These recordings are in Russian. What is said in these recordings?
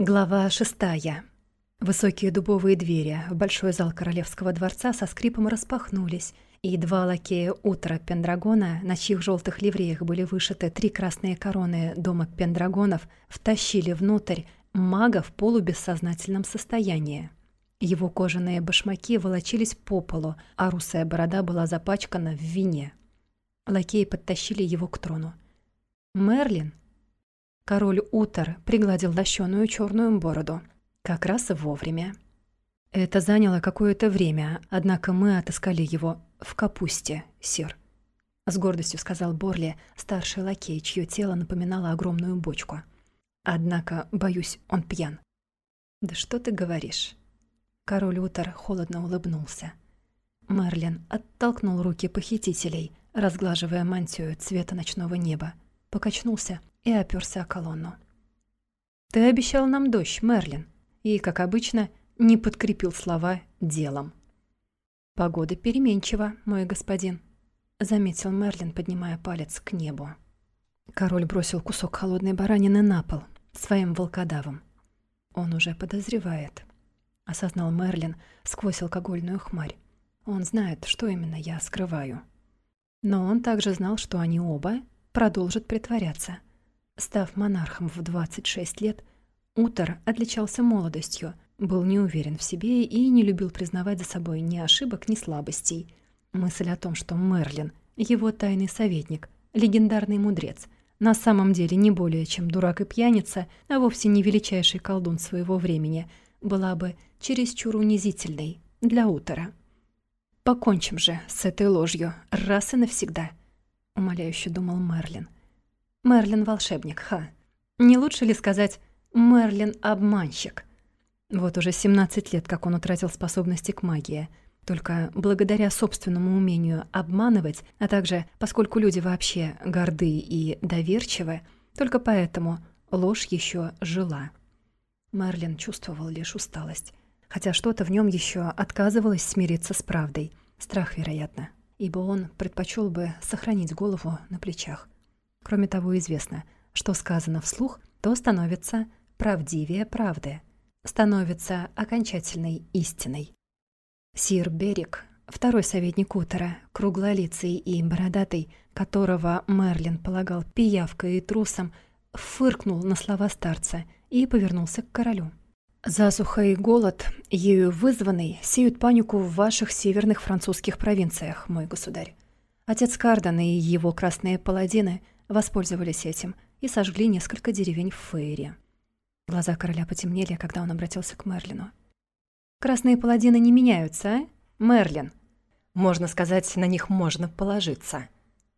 Глава шестая. Высокие дубовые двери в большой зал королевского дворца со скрипом распахнулись, и два лакея утра Пендрагона, на чьих желтых ливреях были вышиты три красные короны дома Пендрагонов, втащили внутрь мага в полубессознательном состоянии. Его кожаные башмаки волочились по полу, а русая борода была запачкана в вине. Лакеи подтащили его к трону. Мерлин, Король Утор пригладил лощеную черную бороду. Как раз вовремя. Это заняло какое-то время, однако мы отыскали его в капусте, сир. С гордостью сказал Борли, старший лакей, чье тело напоминало огромную бочку. Однако, боюсь, он пьян. «Да что ты говоришь?» Король Утор холодно улыбнулся. Мерлин оттолкнул руки похитителей, разглаживая мантию цвета ночного неба, покачнулся и оперся о колонну. «Ты обещал нам дождь, Мерлин», и, как обычно, не подкрепил слова делом. «Погода переменчива, мой господин», — заметил Мерлин, поднимая палец к небу. Король бросил кусок холодной баранины на пол своим волкодавом. «Он уже подозревает», — осознал Мерлин сквозь алкогольную хмарь. «Он знает, что именно я скрываю». Но он также знал, что они оба продолжат притворяться — Став монархом в 26 лет, Утор отличался молодостью, был неуверен в себе и не любил признавать за собой ни ошибок, ни слабостей. Мысль о том, что Мерлин, его тайный советник, легендарный мудрец, на самом деле не более чем дурак и пьяница, а вовсе не величайший колдун своего времени, была бы чересчур унизительной для Утора. «Покончим же с этой ложью раз и навсегда», — умоляюще думал Мерлин. Мерлин волшебник, ха. Не лучше ли сказать Мерлин обманщик? Вот уже 17 лет, как он утратил способности к магии. Только благодаря собственному умению обманывать, а также поскольку люди вообще горды и доверчивы, только поэтому ложь еще жила. Мерлин чувствовал лишь усталость, хотя что-то в нем еще отказывалось смириться с правдой. Страх, вероятно, ибо он предпочел бы сохранить голову на плечах. Кроме того, известно, что сказано вслух, то становится правдивее правды, становится окончательной истиной. Сир Берик, второй советник Утора, круглолицый и бородатый, которого Мерлин полагал пиявкой и трусом, фыркнул на слова старца и повернулся к королю. «Засуха и голод, ею вызванный, сеют панику в ваших северных французских провинциях, мой государь. Отец Карден и его красные паладины — воспользовались этим и сожгли несколько деревень в Фейре. Глаза короля потемнели, когда он обратился к Мерлину. «Красные паладины не меняются, а? Мерлин!» «Можно сказать, на них можно положиться.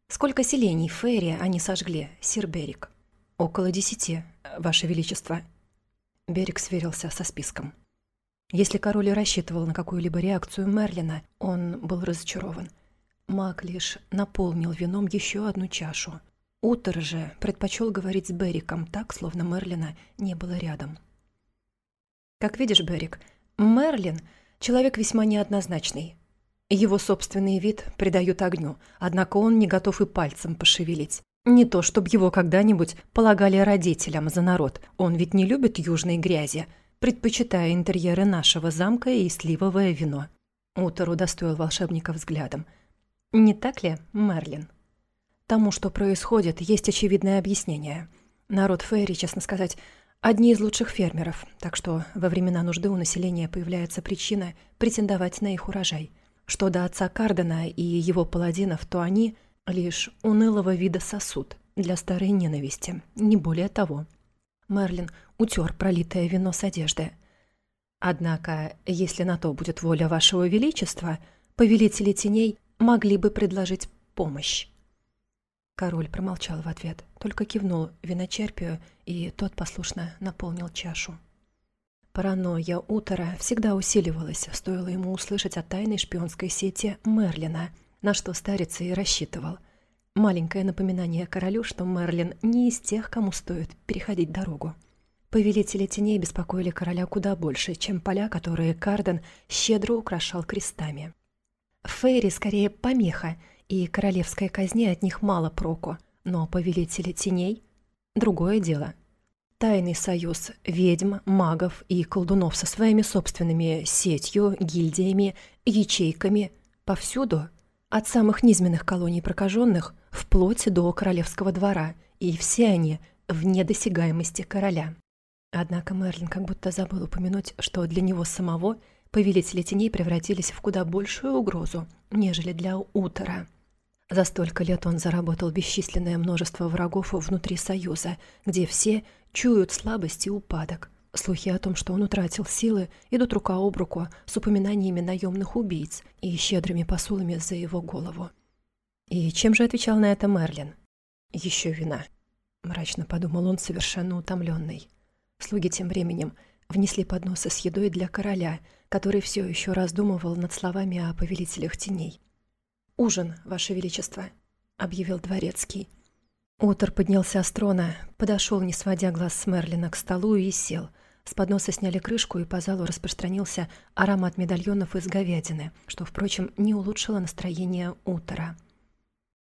Сколько селений в Фейре они сожгли, сир Берик?» «Около десяти, ваше величество». Берик сверился со списком. Если король и рассчитывал на какую-либо реакцию Мерлина, он был разочарован. Маг лишь наполнил вином еще одну чашу — Утор же предпочел говорить с Бериком так, словно Мерлина не было рядом. «Как видишь, Берик, Мерлин — человек весьма неоднозначный. Его собственный вид придает огню, однако он не готов и пальцем пошевелить. Не то, чтобы его когда-нибудь полагали родителям за народ. Он ведь не любит южной грязи, предпочитая интерьеры нашего замка и сливовое вино». Утор удостоил волшебника взглядом. «Не так ли, Мерлин?» Тому, что происходит, есть очевидное объяснение. Народ Фейри, честно сказать, одни из лучших фермеров, так что во времена нужды у населения появляется причина претендовать на их урожай. Что до отца Кардена и его паладинов, то они лишь унылого вида сосуд для старой ненависти, не более того. Мерлин утер пролитое вино с одежды. Однако, если на то будет воля вашего величества, повелители теней могли бы предложить помощь. Король промолчал в ответ, только кивнул виночерпию, и тот послушно наполнил чашу. Паранойя Утора всегда усиливалась, стоило ему услышать о тайной шпионской сети Мерлина, на что старец и рассчитывал. Маленькое напоминание королю, что Мерлин не из тех, кому стоит переходить дорогу. Повелители теней беспокоили короля куда больше, чем поля, которые Карден щедро украшал крестами. Фейри скорее помеха, и королевской казни от них мало проку, но повелители теней — другое дело. Тайный союз ведьм, магов и колдунов со своими собственными сетью, гильдиями, ячейками повсюду, от самых низменных колоний прокаженных вплоть до королевского двора, и все они вне досягаемости короля. Однако Мерлин как будто забыл упомянуть, что для него самого повелители теней превратились в куда большую угрозу, нежели для Утора. За столько лет он заработал бесчисленное множество врагов внутри Союза, где все чуют слабость и упадок. Слухи о том, что он утратил силы, идут рука об руку с упоминаниями наемных убийц и щедрыми посулами за его голову. И чем же отвечал на это Мерлин? Еще вина. Мрачно подумал он, совершенно утомленный. Слуги тем временем внесли подносы с едой для короля, который все еще раздумывал над словами о повелителях теней. «Ужин, Ваше Величество», — объявил дворецкий. Утор поднялся с трона, подошел, не сводя глаз с Мерлина, к столу и сел. С подноса сняли крышку, и по залу распространился аромат медальонов из говядины, что, впрочем, не улучшило настроение Утора.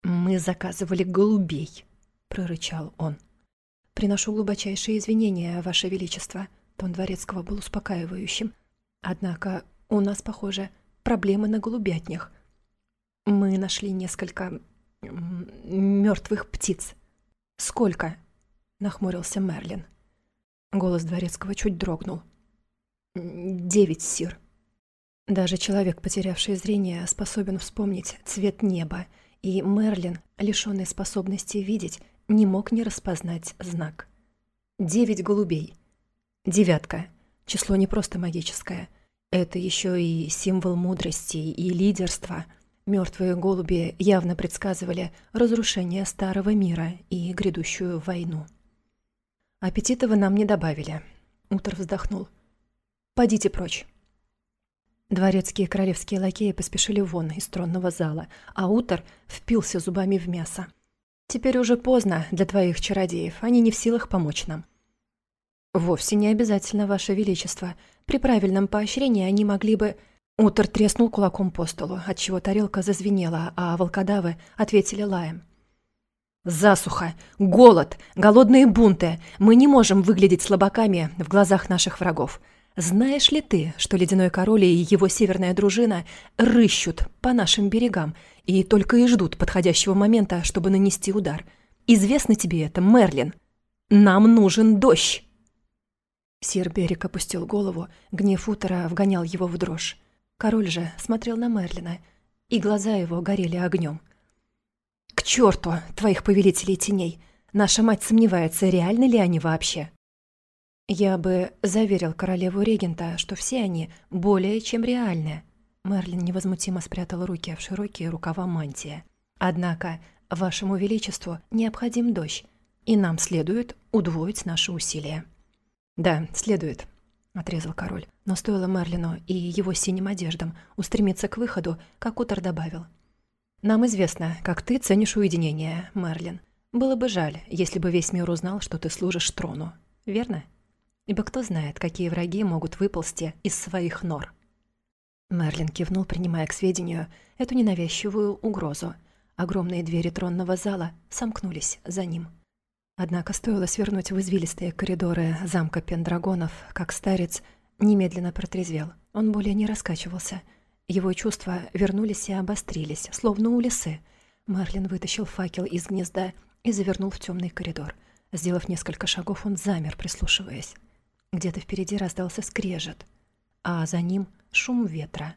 «Мы заказывали голубей», — прорычал он. «Приношу глубочайшие извинения, Ваше Величество». Тон дворецкого был успокаивающим. «Однако у нас, похоже, проблемы на голубятнях. Мы нашли несколько мертвых птиц. Сколько?» — нахмурился Мерлин. Голос дворецкого чуть дрогнул. «Девять, сир». Даже человек, потерявший зрение, способен вспомнить цвет неба, и Мерлин, лишенный способности видеть, не мог не распознать знак. Девять голубей. Девятка. Число не просто магическое. Это еще и символ мудрости и лидерства — Мертвые голуби явно предсказывали разрушение старого мира и грядущую войну. «Аппетита вы нам не добавили», — Утр вздохнул. «Подите прочь». Дворецкие королевские лакеи поспешили вон из тронного зала, а Утор впился зубами в мясо. «Теперь уже поздно для твоих чародеев, они не в силах помочь нам». «Вовсе не обязательно, Ваше Величество. При правильном поощрении они могли бы...» Утор треснул кулаком по столу, отчего тарелка зазвенела, а волкодавы ответили лаем. «Засуха! Голод! Голодные бунты! Мы не можем выглядеть слабаками в глазах наших врагов. Знаешь ли ты, что Ледяной Король и его северная дружина рыщут по нашим берегам и только и ждут подходящего момента, чтобы нанести удар? Известно тебе это, Мерлин? Нам нужен дождь!» Сир Берег опустил голову, гнев утра вгонял его в дрожь. Король же смотрел на Мерлина, и глаза его горели огнем. «К черту твоих повелителей теней! Наша мать сомневается, реальны ли они вообще?» «Я бы заверил королеву-регента, что все они более чем реальны». Мерлин невозмутимо спрятал руки в широкие рукава мантии. «Однако вашему величеству необходим дождь, и нам следует удвоить наши усилия». «Да, следует», — отрезал король. Но стоило Мерлину и его синим одеждам устремиться к выходу, как Утор добавил. «Нам известно, как ты ценишь уединение, Мерлин. Было бы жаль, если бы весь мир узнал, что ты служишь трону. Верно? Ибо кто знает, какие враги могут выползти из своих нор». Мерлин кивнул, принимая к сведению эту ненавязчивую угрозу. Огромные двери тронного зала сомкнулись за ним. Однако стоило свернуть в извилистые коридоры замка Пендрагонов, как старец немедленно протрезвел. Он более не раскачивался. Его чувства вернулись и обострились, словно у лисы. Марлин вытащил факел из гнезда и завернул в темный коридор. Сделав несколько шагов, он замер, прислушиваясь. Где-то впереди раздался скрежет, а за ним шум ветра.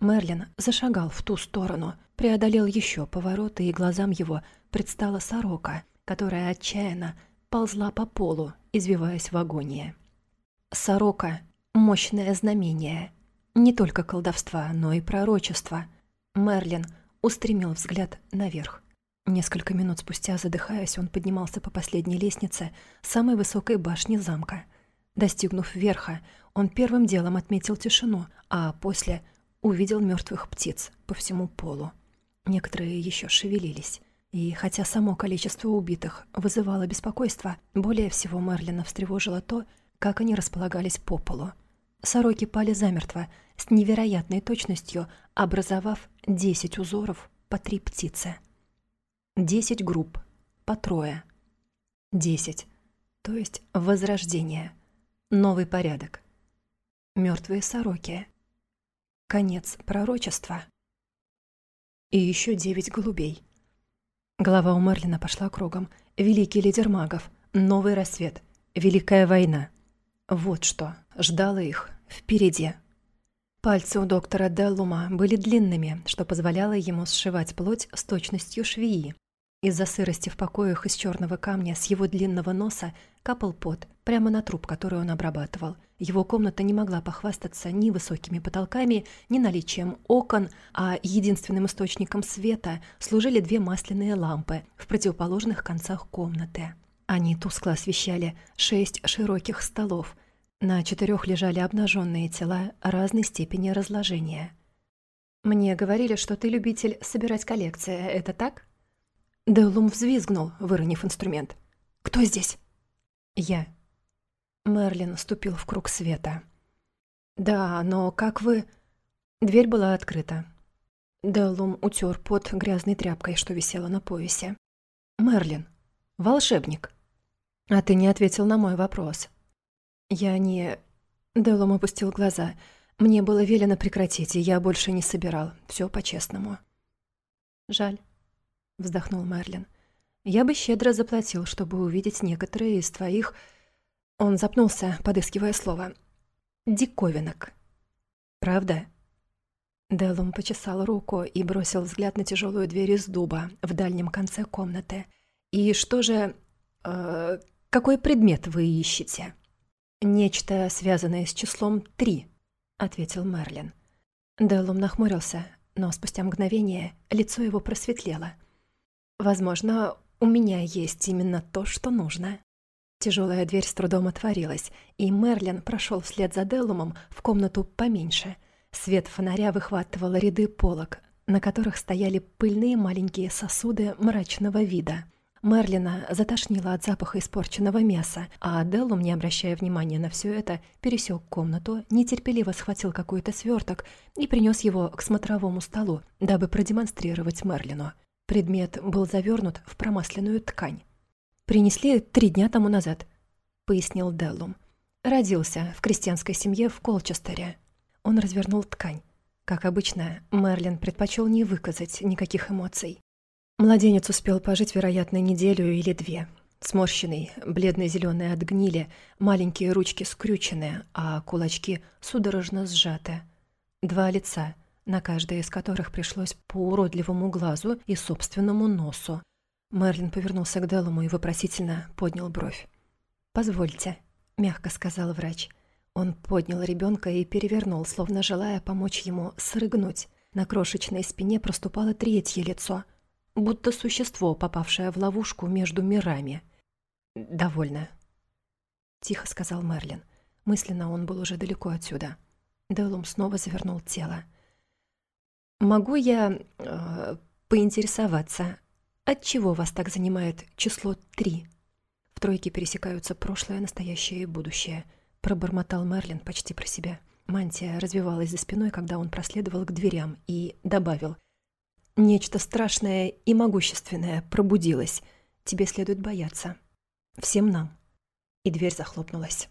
Мерлин зашагал в ту сторону, преодолел еще повороты, и глазам его предстала сорока — которая отчаянно ползла по полу, извиваясь в агонии. Сорока — мощное знамение. Не только колдовства, но и пророчества. Мерлин устремил взгляд наверх. Несколько минут спустя, задыхаясь, он поднимался по последней лестнице самой высокой башни замка. Достигнув верха, он первым делом отметил тишину, а после увидел мертвых птиц по всему полу. Некоторые еще шевелились. И хотя само количество убитых вызывало беспокойство, более всего Мерлина встревожило то, как они располагались по полу. Сороки пали замертво, с невероятной точностью образовав десять узоров по три птицы. Десять групп, по трое. Десять. то есть возрождение, новый порядок. Мертвые сороки, конец пророчества и еще девять голубей. Голова у Мерлина пошла кругом. Великий лидер магов, новый рассвет, великая война. Вот что ждало их впереди. Пальцы у доктора Деллума были длинными, что позволяло ему сшивать плоть с точностью швеи. Из-за сырости в покоях из черного камня с его длинного носа капал пот прямо на труп, который он обрабатывал. Его комната не могла похвастаться ни высокими потолками, ни наличием окон, а единственным источником света служили две масляные лампы в противоположных концах комнаты. Они тускло освещали шесть широких столов. На четырех лежали обнаженные тела разной степени разложения. «Мне говорили, что ты любитель собирать коллекции, это так?» Деллум взвизгнул, выронив инструмент. «Кто здесь?» «Я». Мерлин ступил в круг света. «Да, но как вы...» Дверь была открыта. Деллум утер под грязной тряпкой, что висела на поясе. «Мерлин, волшебник». «А ты не ответил на мой вопрос». «Я не...» Деллум опустил глаза. «Мне было велено прекратить, и я больше не собирал. Все по-честному». «Жаль». — вздохнул Мерлин. «Я бы щедро заплатил, чтобы увидеть некоторые из твоих...» Он запнулся, подыскивая слово. «Диковинок». «Правда?» Делум почесал руку и бросил взгляд на тяжелую дверь из дуба в дальнем конце комнаты. «И что же... Э, какой предмет вы ищете?» «Нечто, связанное с числом три», — ответил Мерлин. Делум нахмурился, но спустя мгновение лицо его просветлело — Возможно, у меня есть именно то, что нужно. Тяжелая дверь с трудом отворилась, и Мерлин прошел вслед за Делумом в комнату поменьше. Свет фонаря выхватывал ряды полок, на которых стояли пыльные маленькие сосуды мрачного вида. Мерлина затошнило от запаха испорченного мяса, а Делум, не обращая внимания на все это, пересек комнату, нетерпеливо схватил какой-то сверток и принес его к смотровому столу, дабы продемонстрировать Мерлину — Предмет был завернут в промасленную ткань. «Принесли три дня тому назад», — пояснил Деллум. «Родился в крестьянской семье в Колчестере». Он развернул ткань. Как обычно, Мерлин предпочел не выказать никаких эмоций. Младенец успел пожить, вероятно, неделю или две. Сморщенный, бледно-зеленый от гнили, маленькие ручки скрючены, а кулачки судорожно сжаты. Два лица — на каждое из которых пришлось по уродливому глазу и собственному носу. Мерлин повернулся к Делуму и вопросительно поднял бровь. «Позвольте», — мягко сказал врач. Он поднял ребенка и перевернул, словно желая помочь ему срыгнуть. На крошечной спине проступало третье лицо, будто существо, попавшее в ловушку между мирами. «Довольно», — тихо сказал Мерлин. Мысленно он был уже далеко отсюда. Делум снова завернул тело. «Могу я э, поинтересоваться, от чего вас так занимает число три?» В тройке пересекаются прошлое, настоящее и будущее. Пробормотал Мерлин почти про себя. Мантия развивалась за спиной, когда он проследовал к дверям, и добавил. «Нечто страшное и могущественное пробудилось. Тебе следует бояться. Всем нам». И дверь захлопнулась.